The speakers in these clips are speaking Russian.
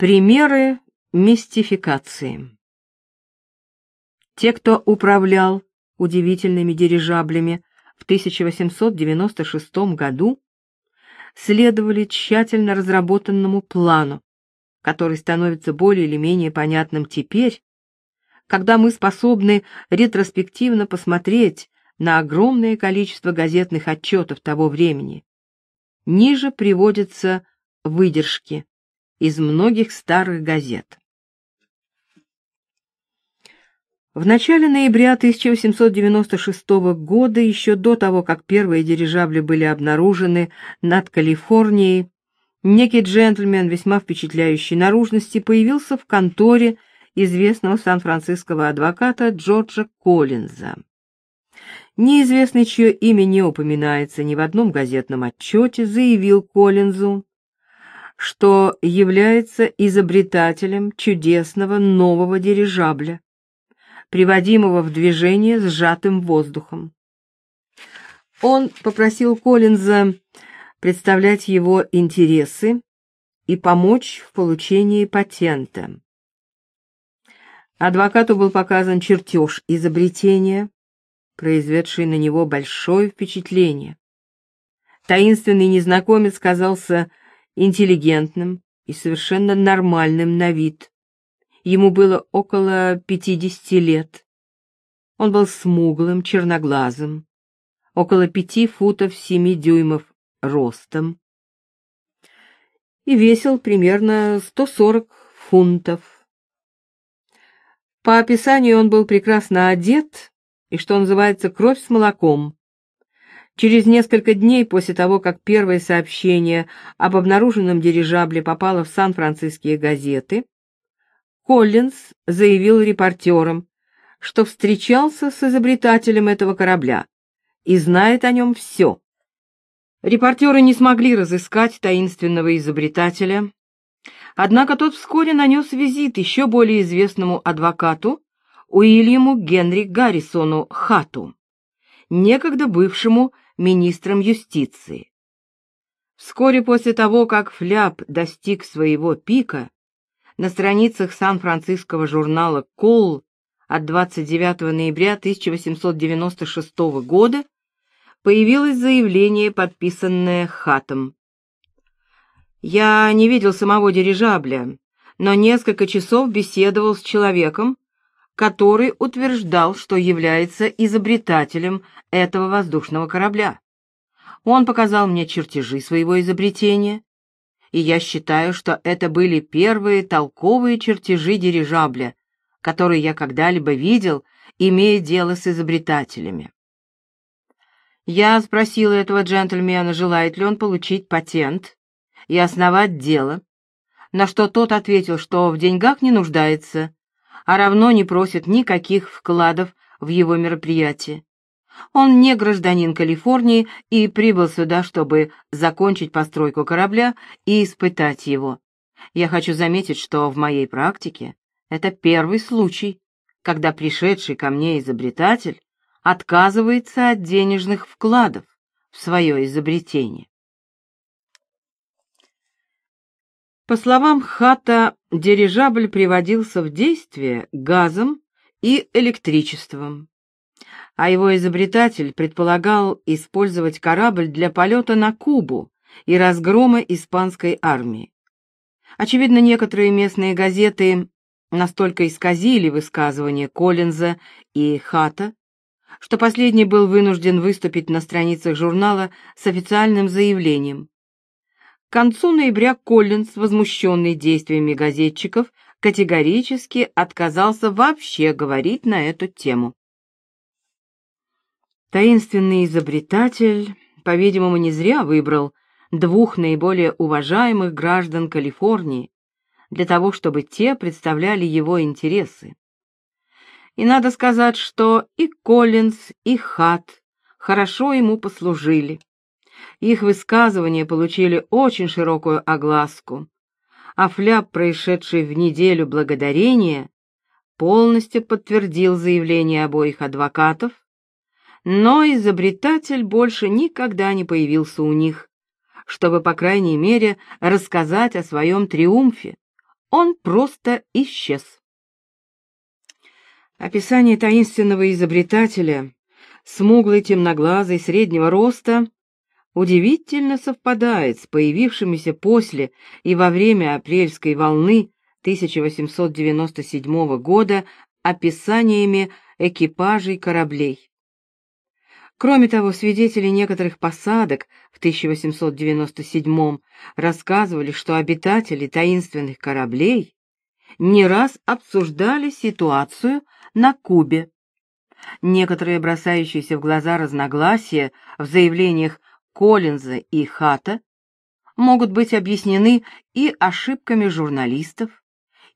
Примеры мистификации. Те, кто управлял удивительными дирижаблями в 1896 году, следовали тщательно разработанному плану, который становится более или менее понятным теперь, когда мы способны ретроспективно посмотреть на огромное количество газетных отчетов того времени. Ниже приводятся выдержки из многих старых газет. В начале ноября 1896 года, еще до того, как первые дирижабли были обнаружены над Калифорнией, некий джентльмен весьма впечатляющей наружности появился в конторе известного сан-франциского адвоката Джорджа Коллинза. Неизвестный, чье имя не упоминается ни в одном газетном отчете, заявил Коллинзу, что является изобретателем чудесного нового дирижабля, приводимого в движение сжатым воздухом. Он попросил Коллинза представлять его интересы и помочь в получении патента. Адвокату был показан чертеж изобретения, произведший на него большое впечатление. Таинственный незнакомец казался интеллигентным и совершенно нормальным на вид. Ему было около пятидесяти лет. Он был смуглым, черноглазым, около пяти футов семи дюймов ростом и весил примерно сто сорок фунтов. По описанию он был прекрасно одет и, что называется, кровь с молоком. Через несколько дней после того, как первое сообщение об обнаруженном дирижабле попало в Сан-Франциские газеты, Коллинз заявил репортерам, что встречался с изобретателем этого корабля и знает о нем все. Репортеры не смогли разыскать таинственного изобретателя, однако тот вскоре нанес визит еще более известному адвокату Уильяму Генри Гаррисону Хату, некогда бывшему министром юстиции. Вскоре после того, как Фляп достиг своего пика, на страницах Сан-Франциского журнала «Кол» от 29 ноября 1896 года появилось заявление, подписанное Хатом. «Я не видел самого дирижабля, но несколько часов беседовал с человеком, который утверждал, что является изобретателем этого воздушного корабля. Он показал мне чертежи своего изобретения, и я считаю, что это были первые толковые чертежи дирижабля, которые я когда-либо видел, имея дело с изобретателями. Я спросил этого джентльмена, желает ли он получить патент и основать дело, на что тот ответил, что в деньгах не нуждается, а равно не просит никаких вкладов в его мероприятие. Он не гражданин Калифорнии и прибыл сюда, чтобы закончить постройку корабля и испытать его. Я хочу заметить, что в моей практике это первый случай, когда пришедший ко мне изобретатель отказывается от денежных вкладов в свое изобретение. По словам Хата, дирижабль приводился в действие газом и электричеством, а его изобретатель предполагал использовать корабль для полета на Кубу и разгрома испанской армии. Очевидно, некоторые местные газеты настолько исказили высказывания Коллинза и Хата, что последний был вынужден выступить на страницах журнала с официальным заявлением, к концу ноября Коллинз, возмущенный действиями газетчиков, категорически отказался вообще говорить на эту тему. Таинственный изобретатель, по-видимому, не зря выбрал двух наиболее уважаемых граждан Калифорнии для того, чтобы те представляли его интересы. И надо сказать, что и Коллинз, и Хат хорошо ему послужили. Их высказывания получили очень широкую огласку, а фляп, происшедший в неделю благодарения, полностью подтвердил заявление обоих адвокатов, но изобретатель больше никогда не появился у них, чтобы, по крайней мере, рассказать о своем триумфе, он просто исчез. Описание таинственного изобретателя, смуглый темноглазый среднего роста, удивительно совпадает с появившимися после и во время апрельской волны 1897 года описаниями экипажей кораблей. Кроме того, свидетели некоторых посадок в 1897 рассказывали, что обитатели таинственных кораблей не раз обсуждали ситуацию на Кубе. Некоторые бросающиеся в глаза разногласия в заявлениях Коллинза и Хата могут быть объяснены и ошибками журналистов,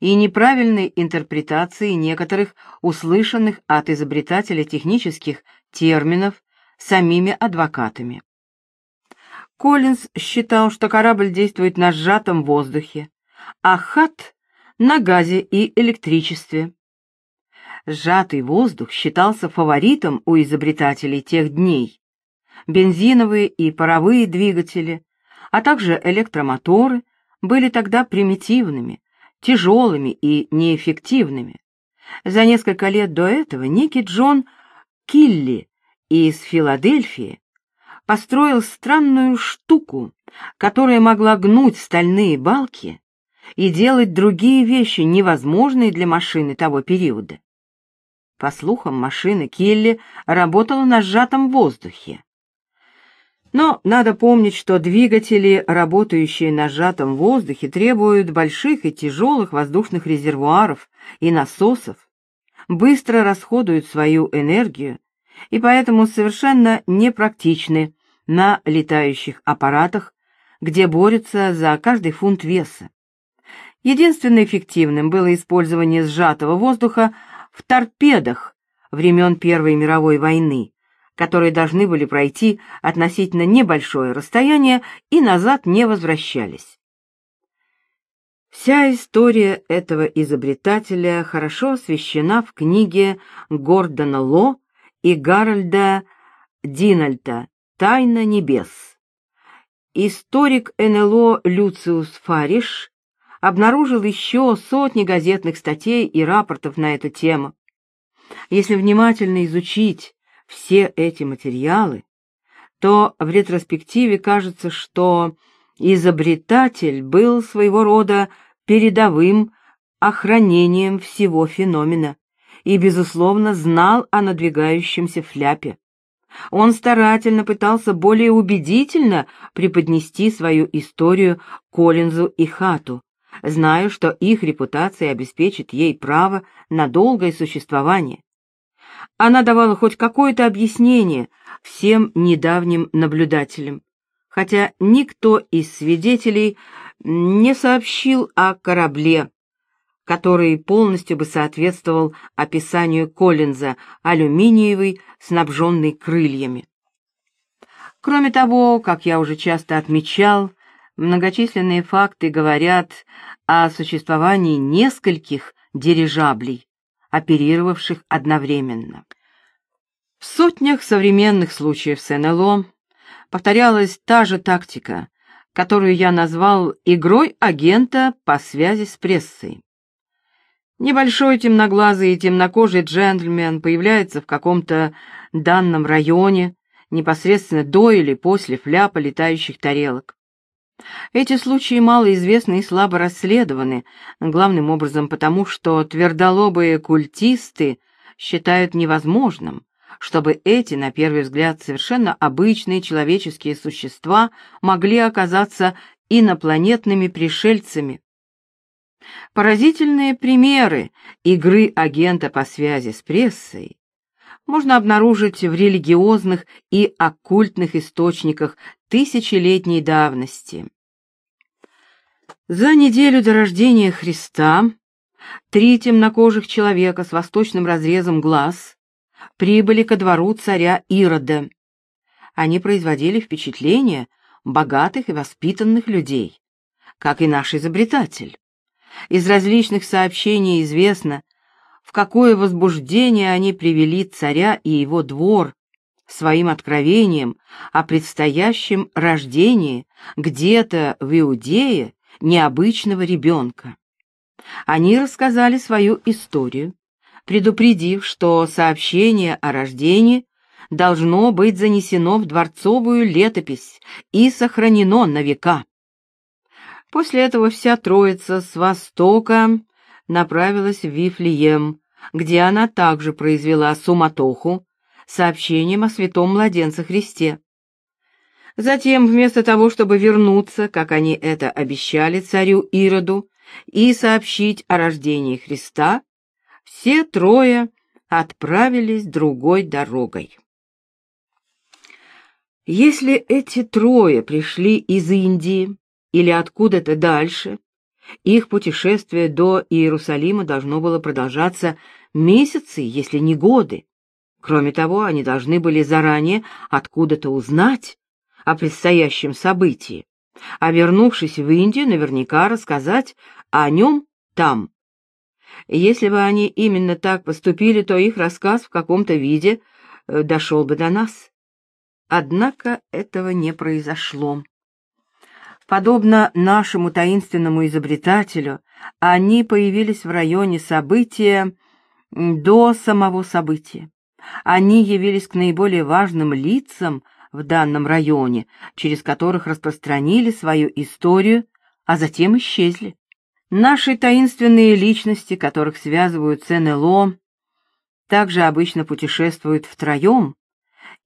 и неправильной интерпретацией некоторых услышанных от изобретателя технических терминов самими адвокатами. Коллинз считал, что корабль действует на сжатом воздухе, а Хат — на газе и электричестве. Сжатый воздух считался фаворитом у изобретателей тех дней. Бензиновые и паровые двигатели, а также электромоторы были тогда примитивными, тяжелыми и неэффективными. За несколько лет до этого некий Джон Килли из Филадельфии построил странную штуку, которая могла гнуть стальные балки и делать другие вещи, невозможные для машины того периода. По слухам, машина Келли работала на сжатом воздухе. Но надо помнить, что двигатели, работающие на сжатом воздухе, требуют больших и тяжелых воздушных резервуаров и насосов, быстро расходуют свою энергию и поэтому совершенно непрактичны на летающих аппаратах, где борются за каждый фунт веса. Единственно эффективным было использование сжатого воздуха в торпедах времен Первой мировой войны, которые должны были пройти относительно небольшое расстояние и назад не возвращались. Вся история этого изобретателя хорошо освещена в книге Гордона Ло и Гарольда Динальта «Тайна небес». Историк НЛО Люциус Фариш обнаружил еще сотни газетных статей и рапортов на эту тему. Если внимательно изучить все эти материалы, то в ретроспективе кажется, что изобретатель был своего рода передовым охранением всего феномена и, безусловно, знал о надвигающемся фляпе. Он старательно пытался более убедительно преподнести свою историю Коллинзу и Хату, зная, что их репутация обеспечит ей право на долгое существование. Она давала хоть какое-то объяснение всем недавним наблюдателям, хотя никто из свидетелей не сообщил о корабле, который полностью бы соответствовал описанию Коллинза, алюминиевый, снабженный крыльями. Кроме того, как я уже часто отмечал, многочисленные факты говорят о существовании нескольких дирижаблей, оперировавших одновременно. В сотнях современных случаев с НЛО повторялась та же тактика, которую я назвал игрой агента по связи с прессой. Небольшой темноглазый и темнокожий джентльмен появляется в каком-то данном районе, непосредственно до или после фляпа летающих тарелок. Эти случаи малоизвестны и слабо расследованы, главным образом потому, что твердолобые культисты считают невозможным, чтобы эти, на первый взгляд, совершенно обычные человеческие существа могли оказаться инопланетными пришельцами, Поразительные примеры игры агента по связи с прессой можно обнаружить в религиозных и оккультных источниках тысячелетней давности. За неделю до рождения Христа три темнокожих человека с восточным разрезом глаз прибыли ко двору царя Ирода. Они производили впечатление богатых и воспитанных людей, как и наш изобретатель. Из различных сообщений известно, в какое возбуждение они привели царя и его двор своим откровением о предстоящем рождении где-то в Иудее необычного ребенка. Они рассказали свою историю, предупредив, что сообщение о рождении должно быть занесено в дворцовую летопись и сохранено на века. После этого вся троица с востока направилась в Вифлеем, где она также произвела суматоху сообщением о святом младенце Христе. Затем, вместо того, чтобы вернуться, как они это обещали царю Ироду, и сообщить о рождении Христа, все трое отправились другой дорогой. Если эти трое пришли из Индии или откуда-то дальше, их путешествие до Иерусалима должно было продолжаться месяцы, если не годы. Кроме того, они должны были заранее откуда-то узнать о предстоящем событии, а вернувшись в Индию, наверняка рассказать о нем там. Если бы они именно так поступили, то их рассказ в каком-то виде э, дошел бы до нас. Однако этого не произошло. Подобно нашему таинственному изобретателю, они появились в районе события до самого события. Они явились к наиболее важным лицам в данном районе, через которых распространили свою историю, а затем исчезли. Наши таинственные личности, которых связывают с НЛО, также обычно путешествуют втроем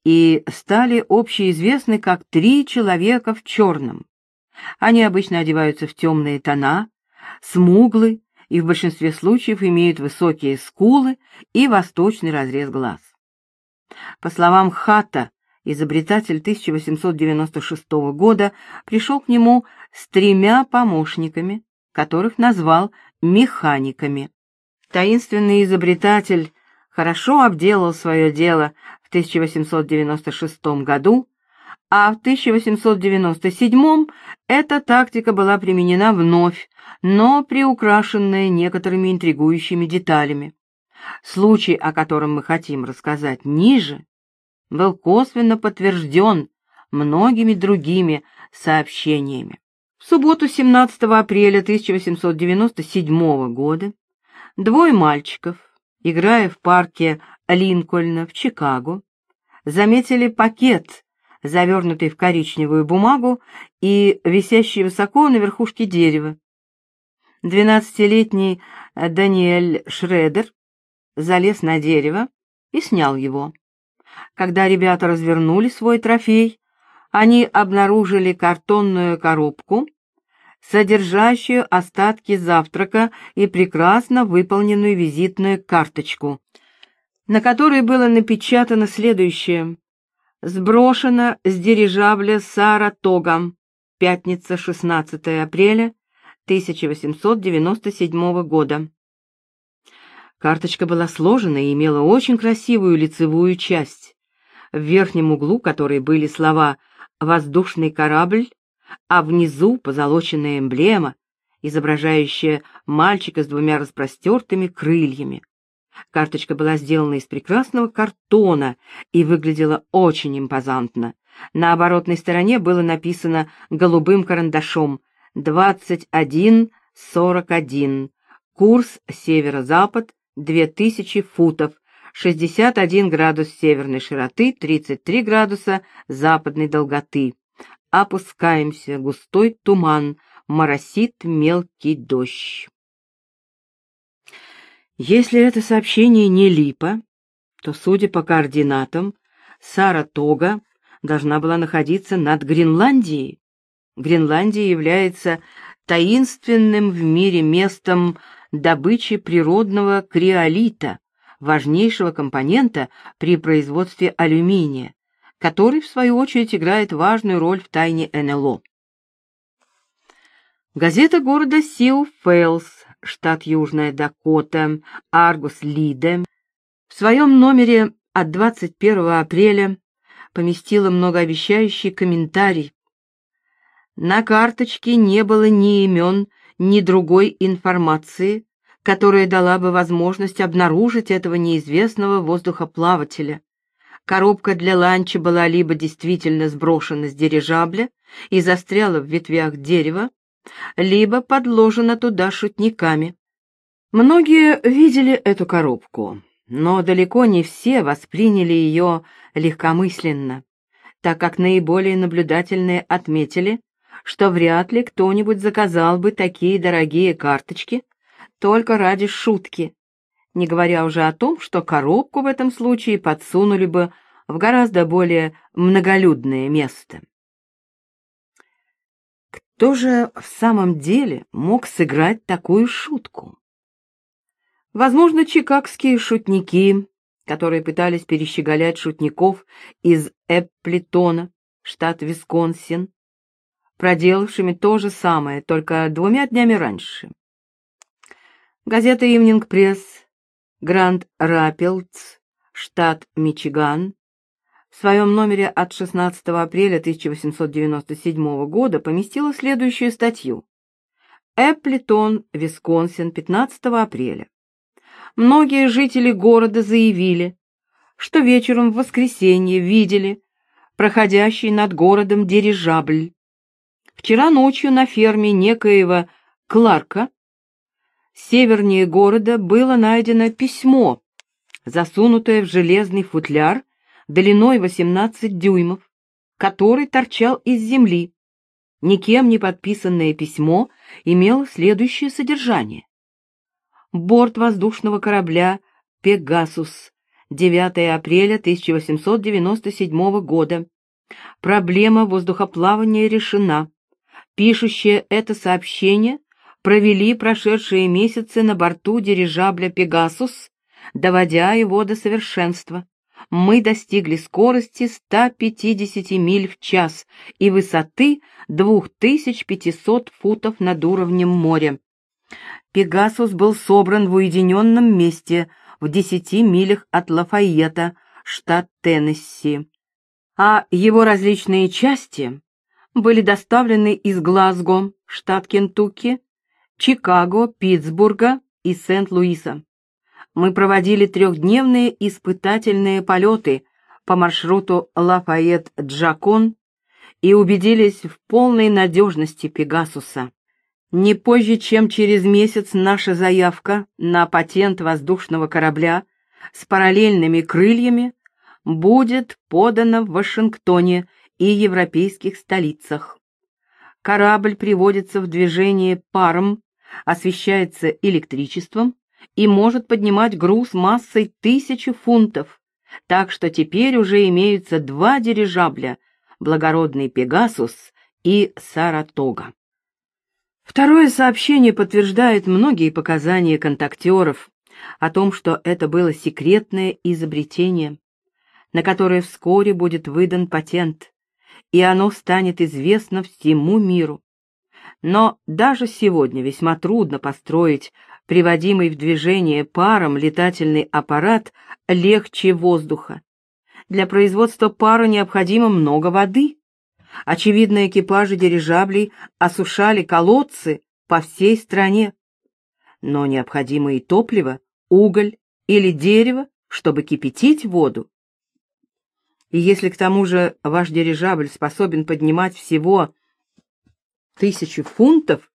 и стали общеизвестны как три человека в черном. Они обычно одеваются в темные тона, смуглы и в большинстве случаев имеют высокие скулы и восточный разрез глаз. По словам Хата, изобретатель 1896 года пришел к нему с тремя помощниками, которых назвал механиками. Таинственный изобретатель хорошо обделал свое дело в 1896 году, а в 1897 эта тактика была применена вновь, но приукрашенная некоторыми интригующими деталями. Случай, о котором мы хотим рассказать ниже, был косвенно подтвержден многими другими сообщениями. В субботу 17 апреля 1897 года двое мальчиков, играя в парке Линкольна в Чикаго, заметили пакет, завернутый в коричневую бумагу и висящий высоко на верхушке дерева. Двенадцатилетний Даниэль Шредер залез на дерево и снял его. Когда ребята развернули свой трофей, они обнаружили картонную коробку, содержащую остатки завтрака и прекрасно выполненную визитную карточку, на которой было напечатано следующее. «Сброшено с дирижабля Саратога. Пятница, 16 апреля 1897 года». Карточка была сложена и имела очень красивую лицевую часть, в верхнем углу которой были слова «воздушный корабль», а внизу позолоченная эмблема, изображающая мальчика с двумя распростертыми крыльями. Карточка была сделана из прекрасного картона и выглядела очень импозантно. На оборотной стороне было написано голубым карандашом «2141», курс северо-запад, 2000 футов, 61 градус северной широты, 33 градуса западной долготы. Опускаемся, густой туман, моросит мелкий дождь. Если это сообщение не липа, то, судя по координатам, Саратога должна была находиться над Гренландией. Гренландия является таинственным в мире местом добычи природного криолита, важнейшего компонента при производстве алюминия, который, в свою очередь, играет важную роль в тайне НЛО. Газета города Сиу-Фолс, штат Южная Дакота, Аргус Лидер, в своем номере от 21 апреля поместила многообещающий комментарий. На карточке не было ни имен, ни другой информации, которая дала бы возможность обнаружить этого неизвестного воздухоплавателя. Коробка для ланча была либо действительно сброшена с дирижабля и застряла в ветвях дерева, либо подложена туда шутниками. Многие видели эту коробку, но далеко не все восприняли ее легкомысленно, так как наиболее наблюдательные отметили, что вряд ли кто-нибудь заказал бы такие дорогие карточки только ради шутки, не говоря уже о том, что коробку в этом случае подсунули бы в гораздо более многолюдное место. Кто же в самом деле мог сыграть такую шутку? Возможно, чикагские шутники, которые пытались перещеголять шутников из Эпплетона, штат Висконсин, проделавшими то же самое, только двумя днями раньше. Газета «Ивнинг Пресс», Гранд Рапилдс, штат Мичиган, в своем номере от 16 апреля 1897 года поместила следующую статью. Эпплетон, Висконсин, 15 апреля. Многие жители города заявили, что вечером в воскресенье видели проходящий над городом дирижабль. Вчера ночью на ферме некоего Кларка севернее города было найдено письмо, засунутое в железный футляр длиной 18 дюймов, который торчал из земли. Никем не подписанное письмо имело следующее содержание. Борт воздушного корабля «Пегасус», 9 апреля 1897 года. Проблема воздухоплавания решена. Пишущие это сообщение провели прошедшие месяцы на борту дирижабля «Пегасус», доводя его до совершенства мы достигли скорости 150 миль в час и высоты 2500 футов над уровнем моря. Пегасус был собран в уединенном месте в 10 милях от Лафайета, штат Теннесси, а его различные части были доставлены из Глазго, штат Кентукки, Чикаго, Питтсбурга и Сент-Луиса мы проводили трехдневные испытательные полеты по маршруту Лафайет-Джакон и убедились в полной надежности Пегасуса. Не позже, чем через месяц наша заявка на патент воздушного корабля с параллельными крыльями будет подана в Вашингтоне и европейских столицах. Корабль приводится в движение паром, освещается электричеством и может поднимать груз массой тысячи фунтов, так что теперь уже имеются два дирижабля — благородный Пегасус и Саратога. Второе сообщение подтверждает многие показания контактеров о том, что это было секретное изобретение, на которое вскоре будет выдан патент, и оно станет известно всему миру. Но даже сегодня весьма трудно построить приводимый в движение паром летательный аппарат легче воздуха. Для производства пара необходимо много воды. Очевидно, экипажи дирижаблей осушали колодцы по всей стране. Но необходимо и топливо, уголь или дерево, чтобы кипятить воду. И если к тому же ваш дирижабль способен поднимать всего тысячу фунтов,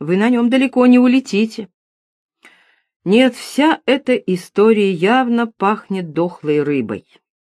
вы на нем далеко не улетите. Нет, вся эта история явно пахнет дохлой рыбой.